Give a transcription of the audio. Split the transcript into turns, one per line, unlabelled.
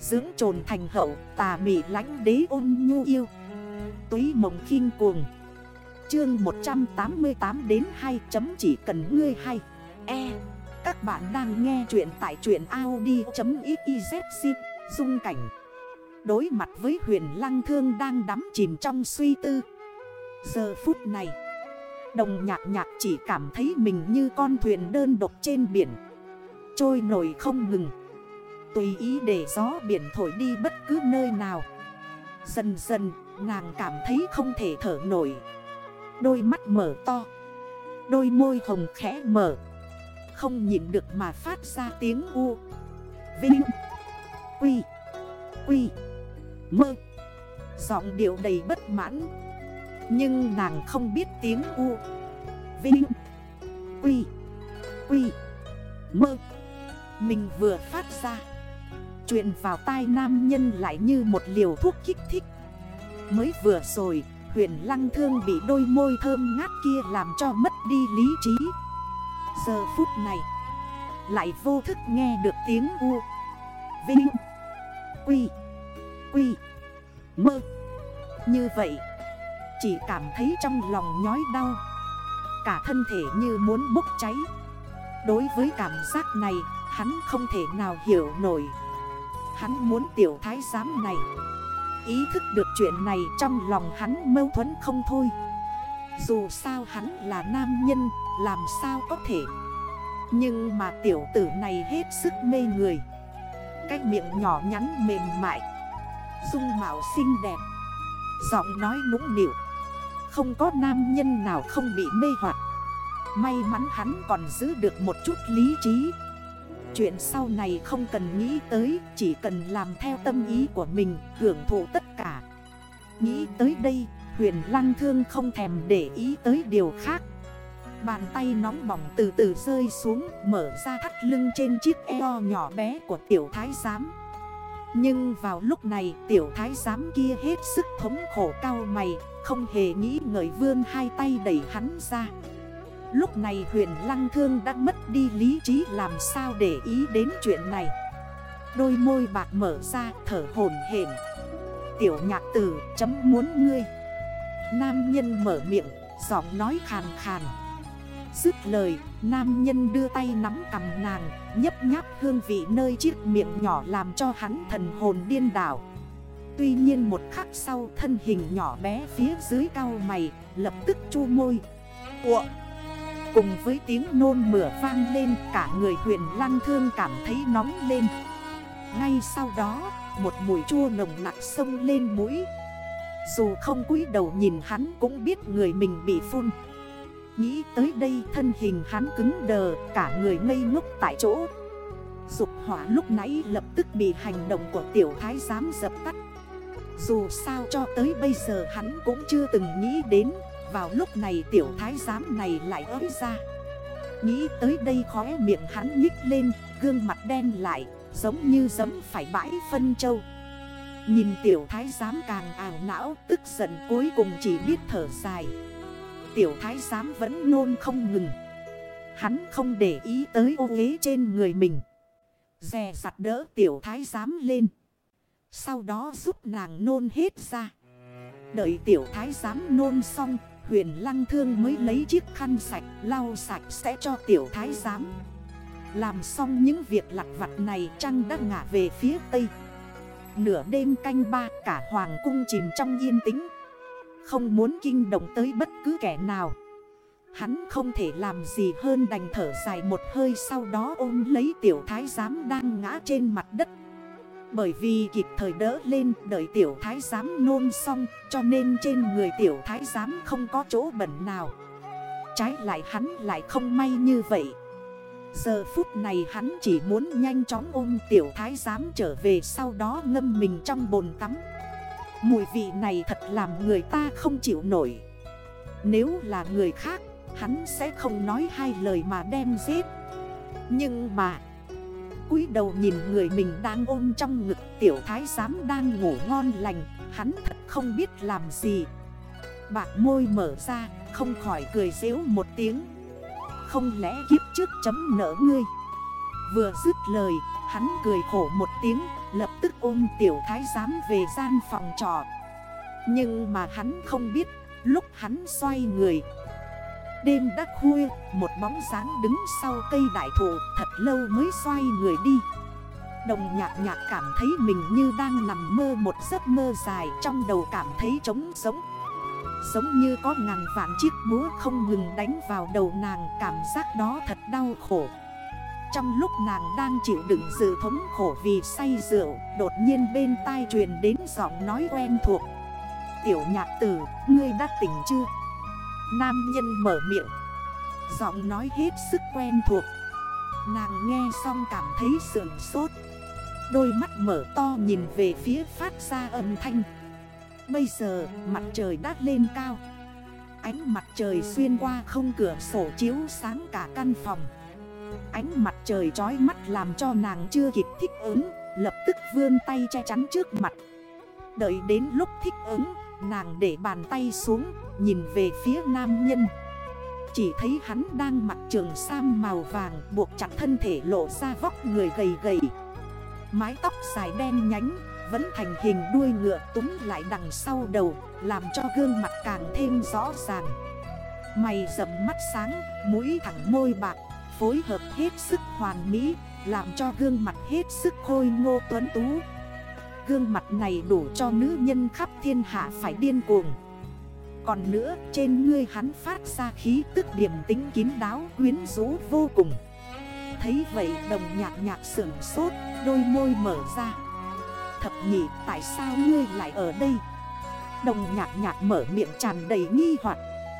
Dưỡng trồn thành hậu, tà mị lánh đế ôn nhu yêu. Túy mộng khinh cuồng. Chương 188 đến 2 chấm chỉ cần ngươi hay. E Các bạn đang nghe chuyện tại chuyện Audi.xyz Dung cảnh. Đối mặt với huyền lăng thương đang đắm chìm trong suy tư. Giờ phút này, Đồng nhạc nhạc chỉ cảm thấy mình như con thuyền đơn độc trên biển. Trôi nổi không ngừng. Tùy ý để gió biển thổi đi bất cứ nơi nào. Dần dần, nàng cảm thấy không thể thở nổi. Đôi mắt mở to. Đôi môi hồng khẽ mở. Không nhịn được mà phát ra tiếng u. Vinh. Quy. Quy. Mơ. Giọng điệu đầy bất mãn. Nhưng nàng không biết tiếng u. Vinh. Quy. Quy. Mơ. Mình vừa phát ra. Chuyện vào tai nam nhân lại như một liều thuốc kích thích. Mới vừa rồi, Huyền lăng thương bị đôi môi thơm ngát kia làm cho mất đi lý trí. Giờ phút này, Lại vô thức nghe được tiếng u. Vinh, Quy Quy, Mơ. Như vậy, Chỉ cảm thấy trong lòng nhói đau. Cả thân thể như muốn bốc cháy. Đối với cảm giác này, Hắn không thể nào hiểu nổi. Hắn muốn tiểu thái giám này. Ý thức được chuyện này trong lòng hắn mâu thuẫn không thôi. Dù sao hắn là nam nhân, Làm sao có thể. Nhưng mà tiểu tử này hết sức mê người. Cái miệng nhỏ nhắn mềm mại, Dung mạo xinh đẹp, Giọng nói nũng nịu. Không có nam nhân nào không bị mê hoặc. May mắn hắn còn giữ được một chút lý trí. Chuyện sau này không cần nghĩ tới, Chỉ cần làm theo tâm ý của mình, Hưởng thụ tất cả. Nghĩ tới đây, Huyền lăng thương không thèm để ý tới điều khác. Bàn tay nóng bỏng từ từ rơi xuống, Mở ra thắt lưng trên chiếc eo nhỏ bé của tiểu thái giám. Nhưng vào lúc này, tiểu thái giám kia hết sức thống khổ cao mày, Không hề nghĩ ngợi vương hai tay đẩy hắn ra. Lúc này huyền lăng thương đã mất đi lý trí làm sao để ý đến chuyện này. Đôi môi bạc mở ra, thở hồn hển. Tiểu nhạc tử, chấm muốn ngươi. Nam nhân mở miệng, giọng nói khàn khàn. Dứt lời, Nam nhân đưa tay nắm cầm nàng, Nhấp nháp hương vị nơi chiếc miệng nhỏ làm cho hắn thần hồn điên đảo. Tuy nhiên một khắc sau, thân hình nhỏ bé phía dưới cao mày, Lập tức chu môi. Ủa? Cùng với tiếng nôn mửa vang lên, Cả người huyền lăng thương cảm thấy nóng lên. Ngay sau đó, Một mùi chua nồng nặng sông lên mũi. Dù không cúi đầu nhìn hắn cũng biết người mình bị phun. Nghĩ tới đây thân hình hắn cứng đờ, Cả người ngây ngốc tại chỗ. Dục hỏa lúc nãy lập tức bị hành động của tiểu thái giám dập tắt. Dù sao cho tới bây giờ hắn cũng chưa từng nghĩ đến vào lúc này tiểu thái giám này lại ới ra. Nghĩ tới đây khóe miệng hắn nhích lên, Gương mặt đen lại, Giống như giấm phải bãi phân châu. Nhìn tiểu thái giám càng ảo não, Tức giận cuối cùng chỉ biết thở dài. Tiểu thái giám vẫn nôn không ngừng. Hắn không để ý tới ô ghế trên người mình. Dè sặt đỡ tiểu thái giám lên. Sau đó giúp nàng nôn hết ra. Đợi tiểu thái giám nôn xong Huyền lăng thương mới lấy chiếc khăn sạch, lau sạch sẽ cho tiểu thái giám. Làm xong những việc lặt vặt này, trăng đã ngả về phía tây. Nửa đêm canh ba, cả hoàng cung chìm trong yên tĩnh. Không muốn kinh động tới bất cứ kẻ nào. Hắn không thể làm gì hơn đành thở dài một hơi sau đó ôm lấy tiểu thái giám đang ngã trên mặt đất bởi vì kịp thời đỡ lên, đợi tiểu thái giám nôn xong, Cho nên trên người tiểu thái giám không có chỗ bẩn nào. Trái lại hắn lại không may như vậy. Giờ phút này hắn chỉ muốn nhanh chóng ôm tiểu thái giám trở về sau đó ngâm mình trong bồn tắm. Mùi vị này thật làm người ta không chịu nổi. Nếu là người khác, hắn sẽ không nói hai lời mà đem giết. Nhưng mà cúi đầu nhìn người mình đang ôm trong ngực, tiểu thái giám đang ngủ ngon lành, Hắn thật không biết làm gì. Bạc môi mở ra, không khỏi cười dễu một tiếng. Không lẽ kiếp trước chấm nở ngươi? Vừa dứt lời, Hắn cười khổ một tiếng, Lập tức ôm tiểu thái giám về gian phòng trò Nhưng mà hắn không biết, Lúc hắn xoay người Đêm đã khuya Một bóng dáng đứng sau cây đại thụ Thật lâu mới xoay người đi. Đồng nhạc nhạc cảm thấy mình như đang nằm mơ một giấc mơ dài Trong đầu cảm thấy trống sống Giống như có ngàn vạn chiếc búa không ngừng đánh vào đầu nàng Cảm giác đó thật đau khổ. Trong lúc nàng đang chịu đựng sự thống khổ vì say rượu Đột nhiên bên tai truyền đến giọng nói quen thuộc. Tiểu nhạc tử, ngươi đã tỉnh chưa? Nam nhân mở miệng. Giọng nói hết sức quen thuộc. Nàng nghe xong cảm thấy sườn sốt. Đôi mắt mở to nhìn về phía phát ra âm thanh. Bây giờ, mặt trời đã lên cao. Ánh mặt trời xuyên qua không cửa sổ chiếu sáng cả căn phòng. Ánh mặt trời trói mắt làm cho nàng chưa kịp thích ứng, Lập tức vươn tay che chắn trước mặt. Đợi đến lúc thích ứng Nàng để bàn tay xuống Nhìn về phía nam nhân. Chỉ thấy hắn đang mặc trường sam màu vàng Buộc chặt thân thể lộ ra vóc người gầy gầy. Mái tóc dài đen nhánh Vẫn thành hình đuôi ngựa túng lại đằng sau đầu Làm cho gương mặt càng thêm rõ ràng. Mày rậm mắt sáng, mũi thẳng môi bạc Phối hợp hết sức hoàn mỹ Làm cho gương mặt hết sức khôi ngô tuấn tú. Gương mặt này đủ cho nữ nhân khắp thiên hạ phải điên cuồng. Còn nữa, trên ngươi hắn phát ra khí tức điểm tính kín đáo, quyến rũ vô cùng. Thấy vậy, đồng nhạc nhạc sưởng sốt, Đôi môi mở ra. Thập nhị, tại sao ngươi lại ở đây? Đồng nhạc nhạc mở miệng tràn đầy nghi hoặc.